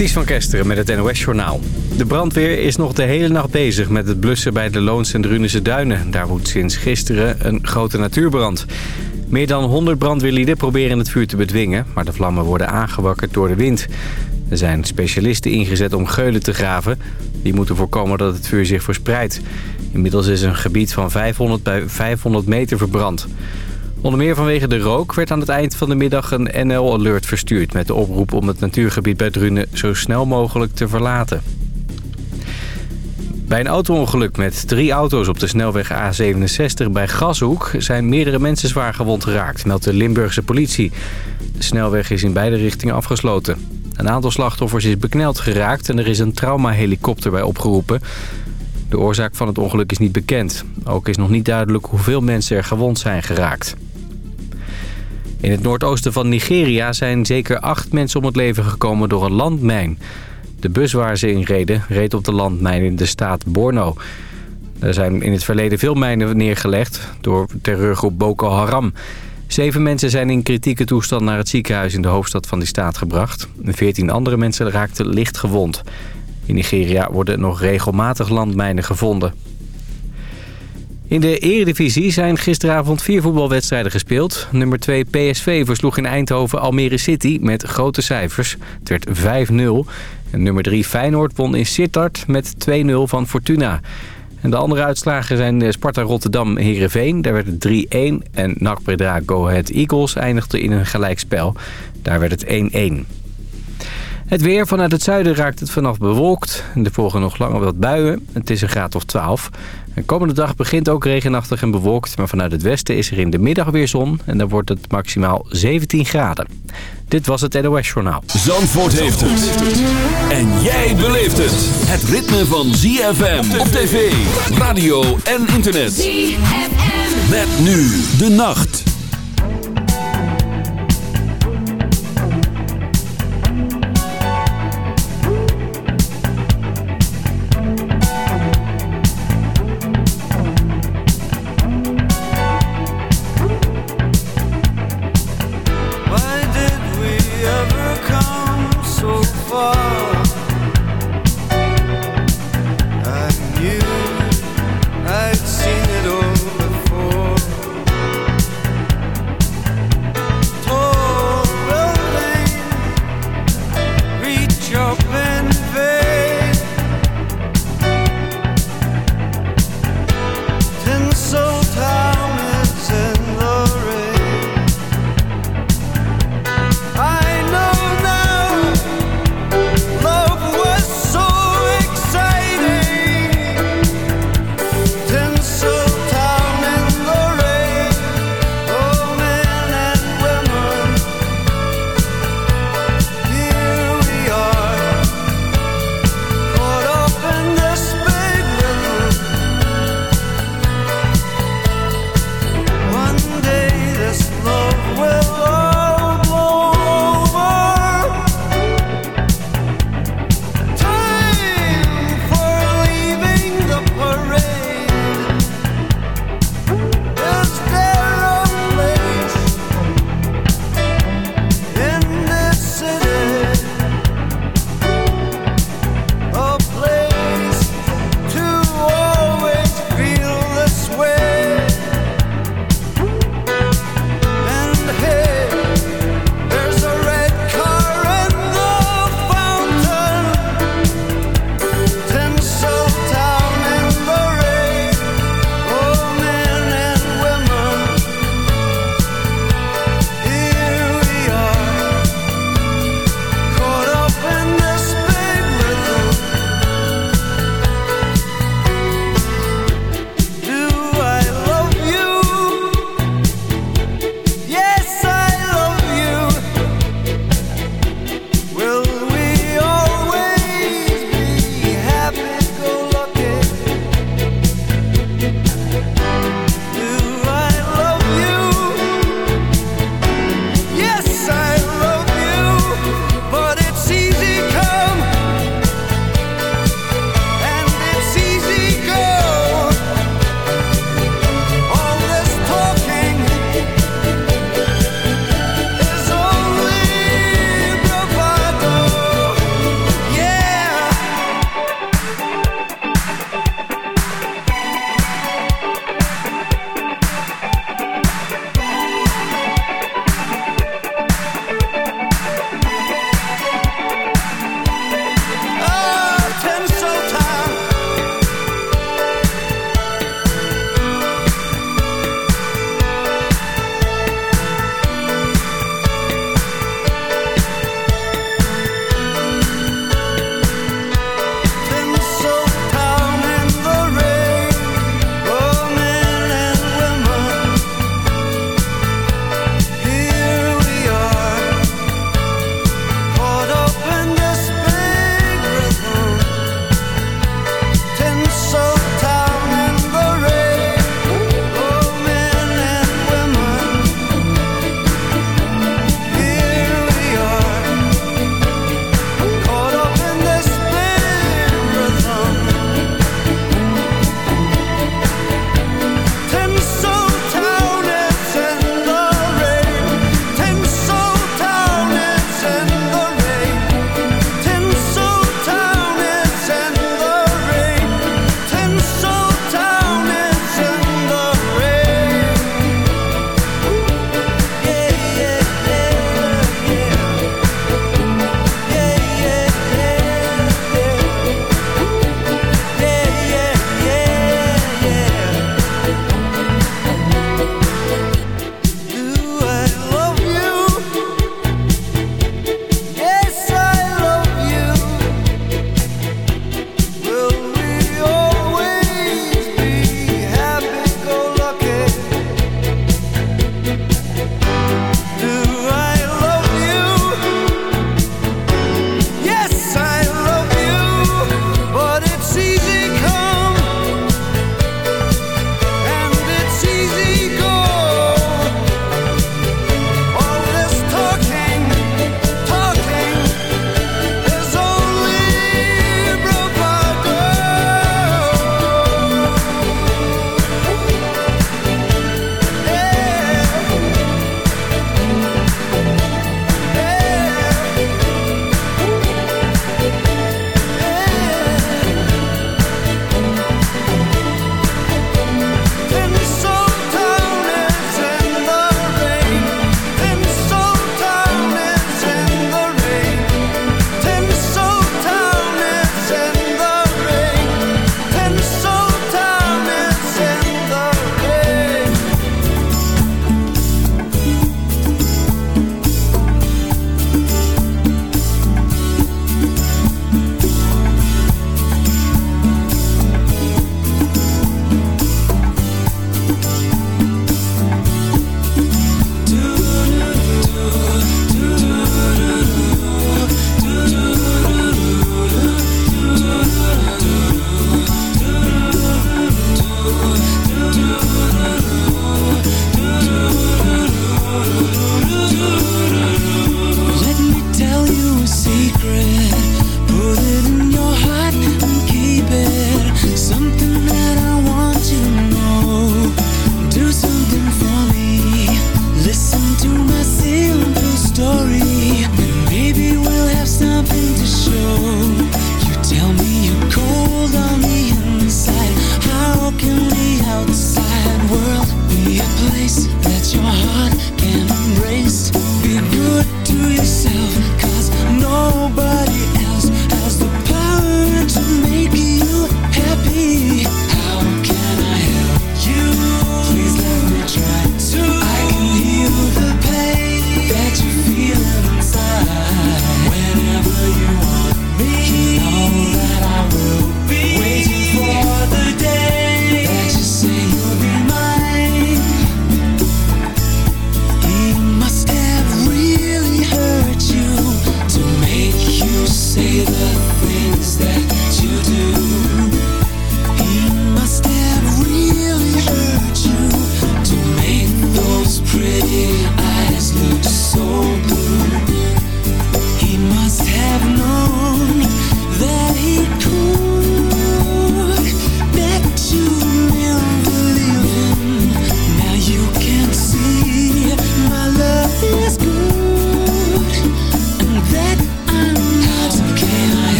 Ties van Kesteren met het NOS-journaal. De brandweer is nog de hele nacht bezig met het blussen bij de Loons en Drunense Duinen. Daar woedt sinds gisteren een grote natuurbrand. Meer dan 100 brandweerlieden proberen het vuur te bedwingen... maar de vlammen worden aangewakkerd door de wind. Er zijn specialisten ingezet om geulen te graven. Die moeten voorkomen dat het vuur zich verspreidt. Inmiddels is een gebied van 500 bij 500 meter verbrand. Onder meer vanwege de rook werd aan het eind van de middag een NL-alert verstuurd... met de oproep om het natuurgebied bij Drunen zo snel mogelijk te verlaten. Bij een auto-ongeluk met drie auto's op de snelweg A67 bij Gashoek... zijn meerdere mensen zwaar gewond geraakt, meldt de Limburgse politie. De snelweg is in beide richtingen afgesloten. Een aantal slachtoffers is bekneld geraakt en er is een traumahelikopter bij opgeroepen. De oorzaak van het ongeluk is niet bekend. Ook is nog niet duidelijk hoeveel mensen er gewond zijn geraakt. In het noordoosten van Nigeria zijn zeker acht mensen om het leven gekomen door een landmijn. De bus waar ze in reden reed op de landmijn in de staat Borno. Er zijn in het verleden veel mijnen neergelegd door terreurgroep Boko Haram. Zeven mensen zijn in kritieke toestand naar het ziekenhuis in de hoofdstad van die staat gebracht. Veertien andere mensen raakten licht gewond. In Nigeria worden nog regelmatig landmijnen gevonden. In de eredivisie zijn gisteravond vier voetbalwedstrijden gespeeld. Nummer 2 PSV versloeg in Eindhoven Almere City met grote cijfers. Het werd 5-0. En nummer 3 Feyenoord won in Sittard met 2-0 van Fortuna. En de andere uitslagen zijn Sparta Rotterdam Heerenveen. Daar werd het 3-1. En NAC Breda Go Ahead Eagles eindigde in een gelijkspel. Daar werd het 1-1. Het weer vanuit het zuiden raakt het vanaf bewolkt. Er volgen nog langer wat buien. Het is een graad of 12. De komende dag begint ook regenachtig en bewolkt. Maar vanuit het westen is er in de middag weer zon. En dan wordt het maximaal 17 graden. Dit was het NOS Journaal. Zandvoort heeft het. En jij beleeft het. Het ritme van ZFM op tv, radio en internet. ZFM. Met nu de nacht.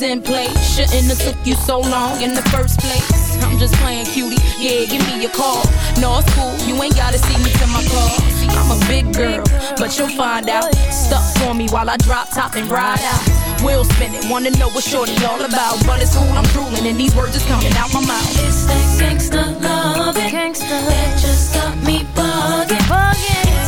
Was in place. Shouldn't have took you so long in the first place. I'm just playing cutie. Yeah, give me a call. No, it's cool. You ain't gotta see me to my car. I'm a big girl, but you'll find out. Stuck for me while I drop top and ride out. We'll spin it. Wanna know what shorty all about? But it's cool. I'm drooling and these words is coming out my mouth. It's that gangsta love, gangsta that just got me bugging, bugging.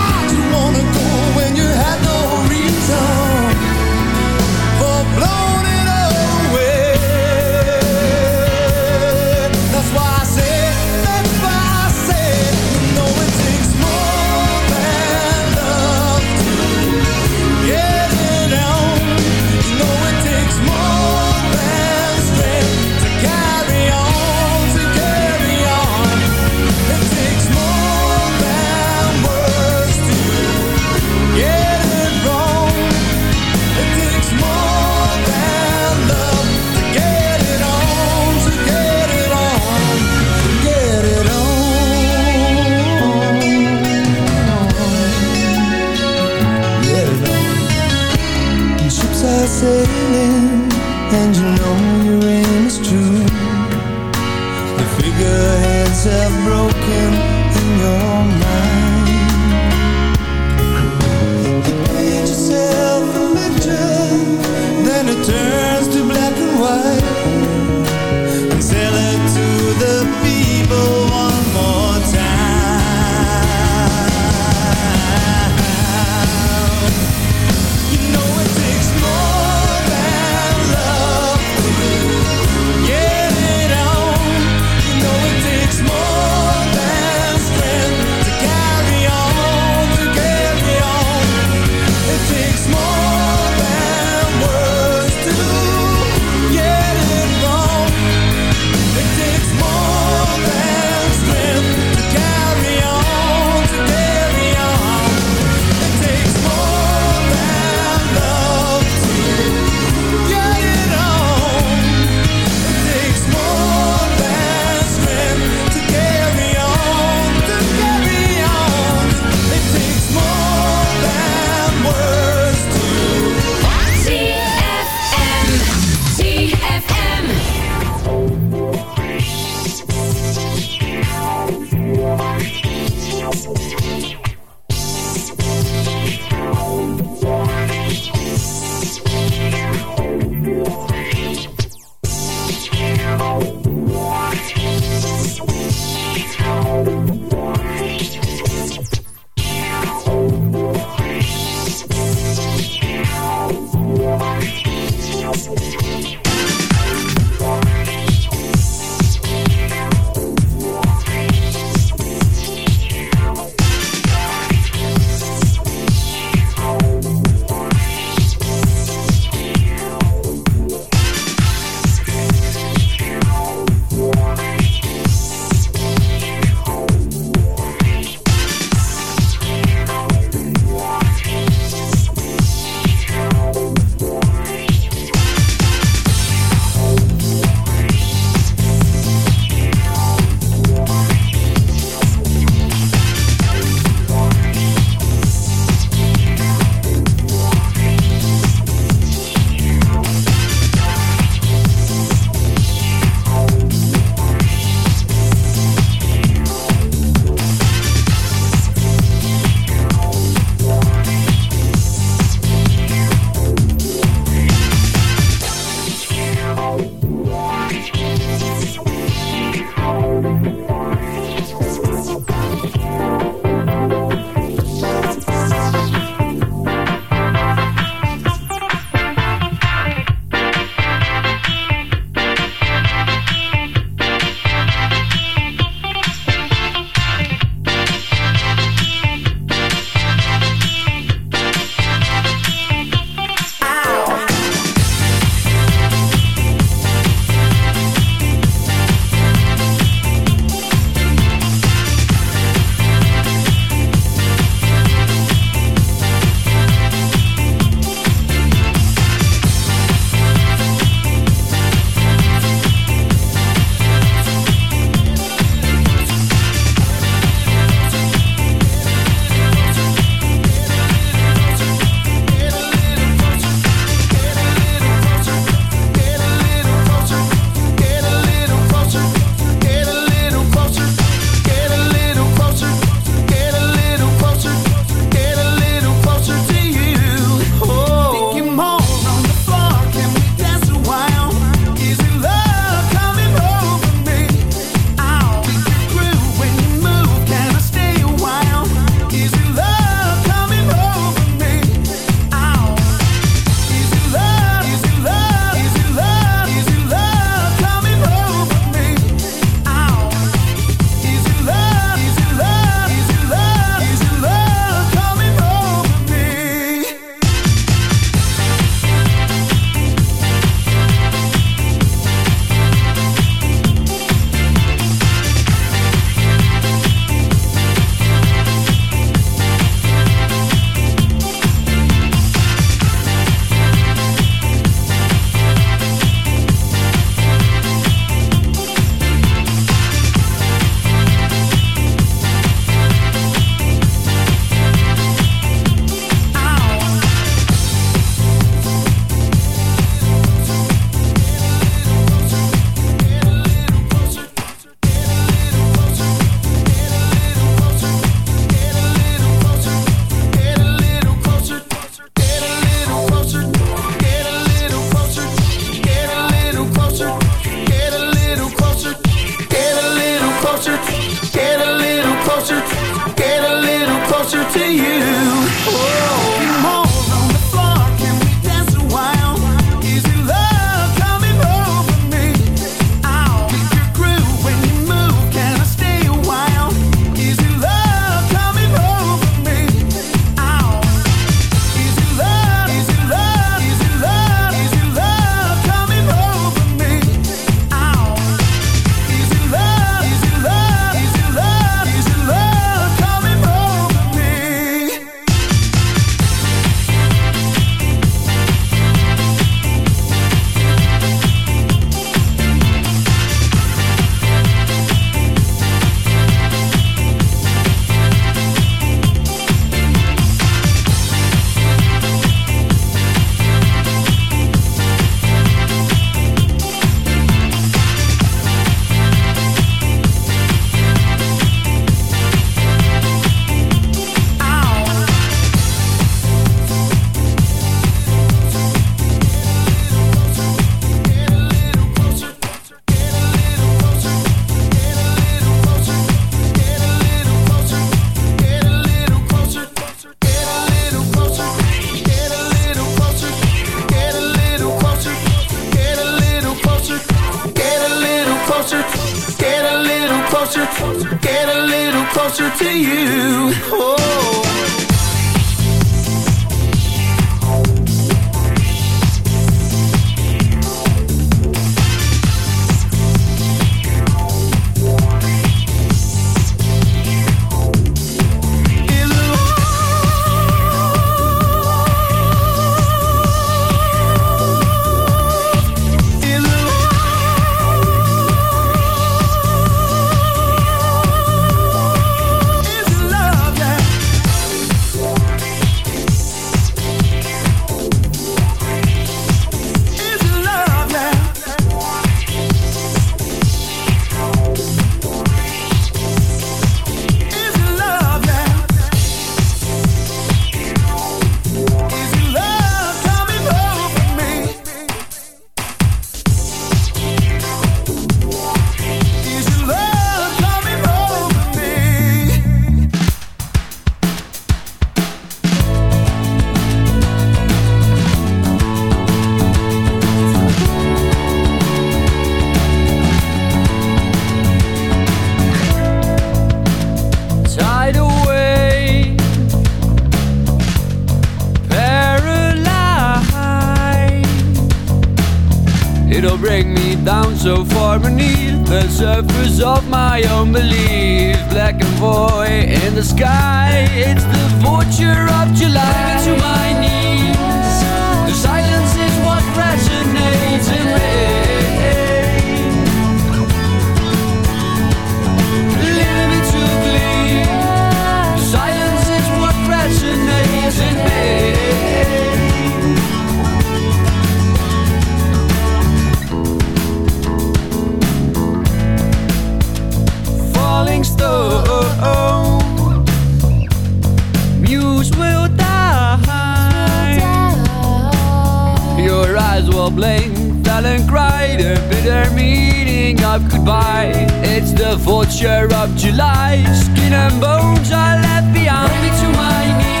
As well, blame, Fell and cried a bitter meaning of goodbye. It's the vulture of July. Skin and bones are left behind. Bring me to my knees.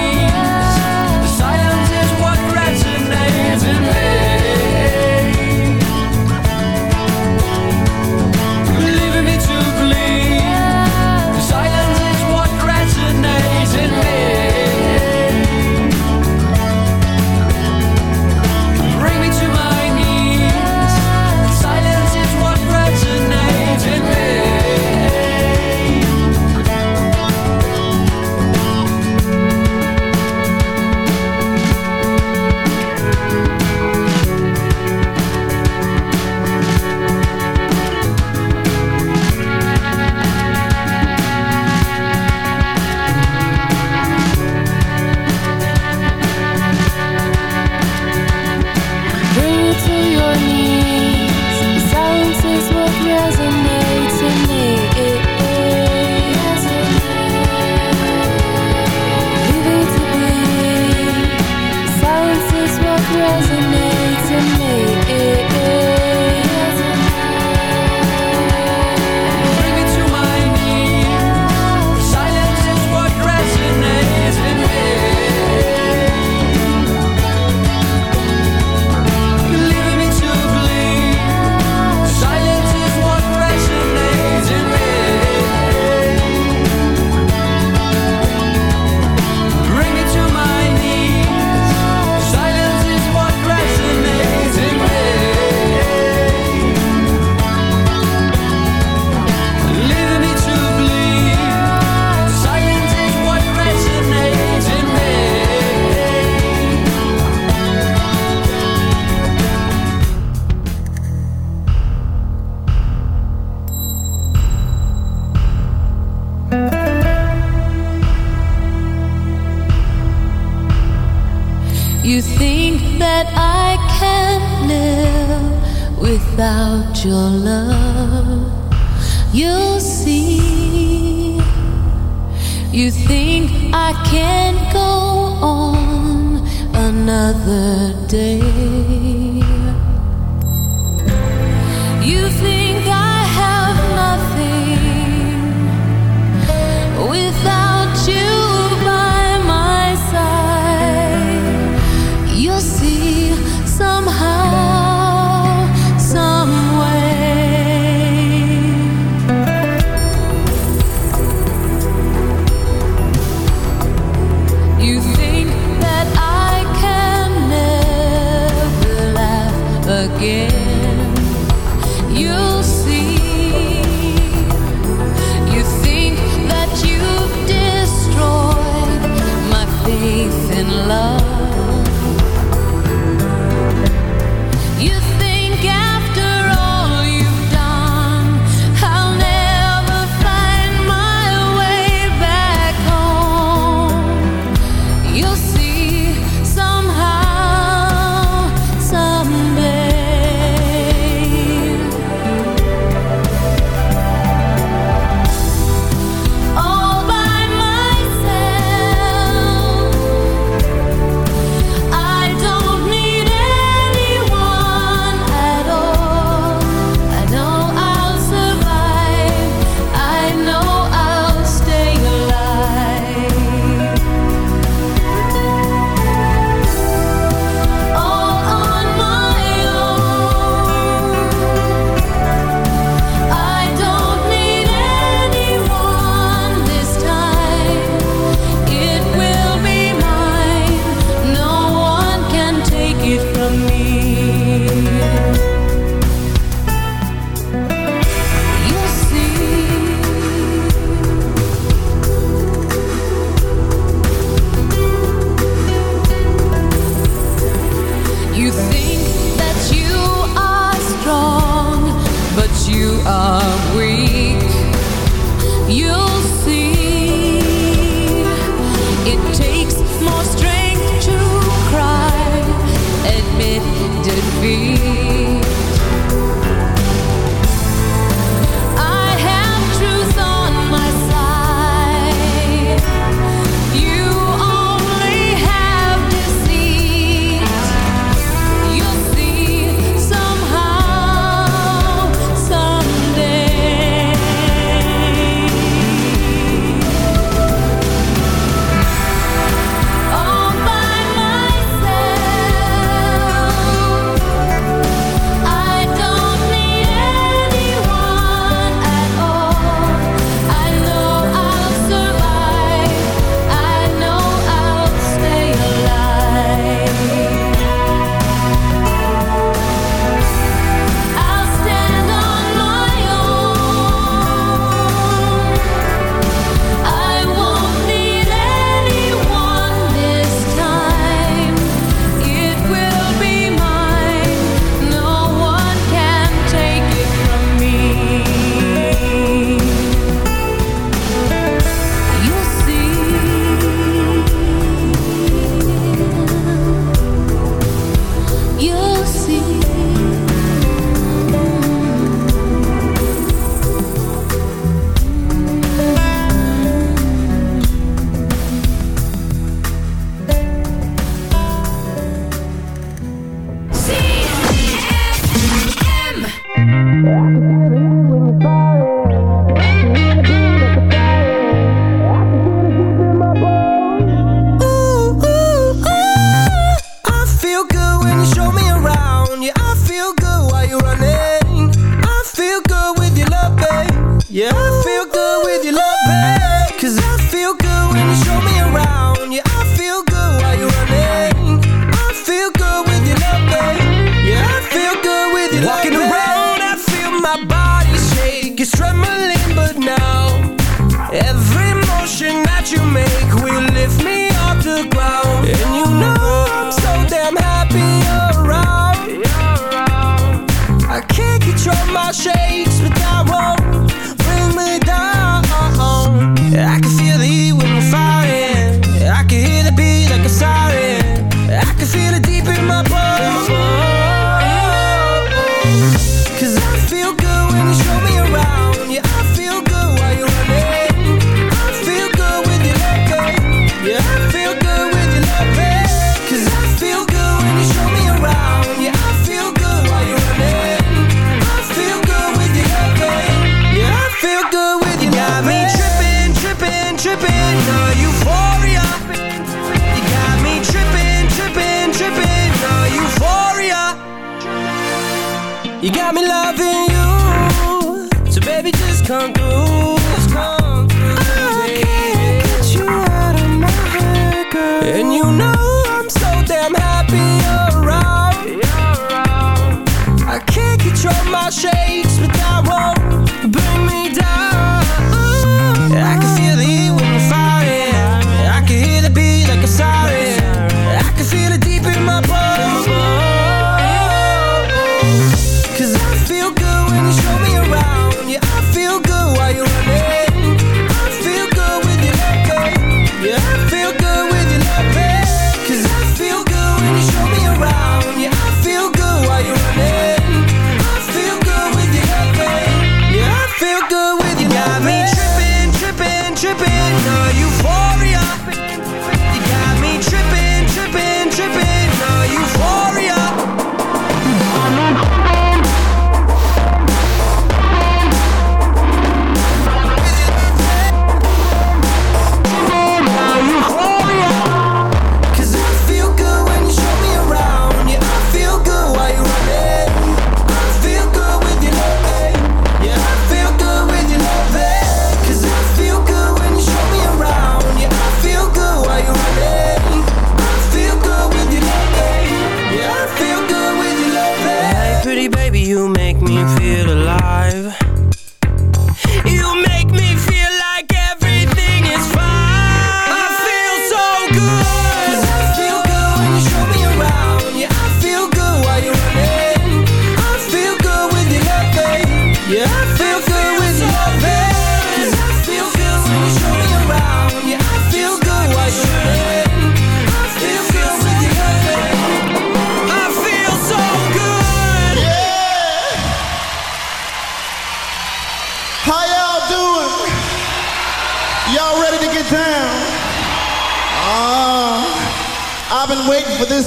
tongue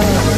love.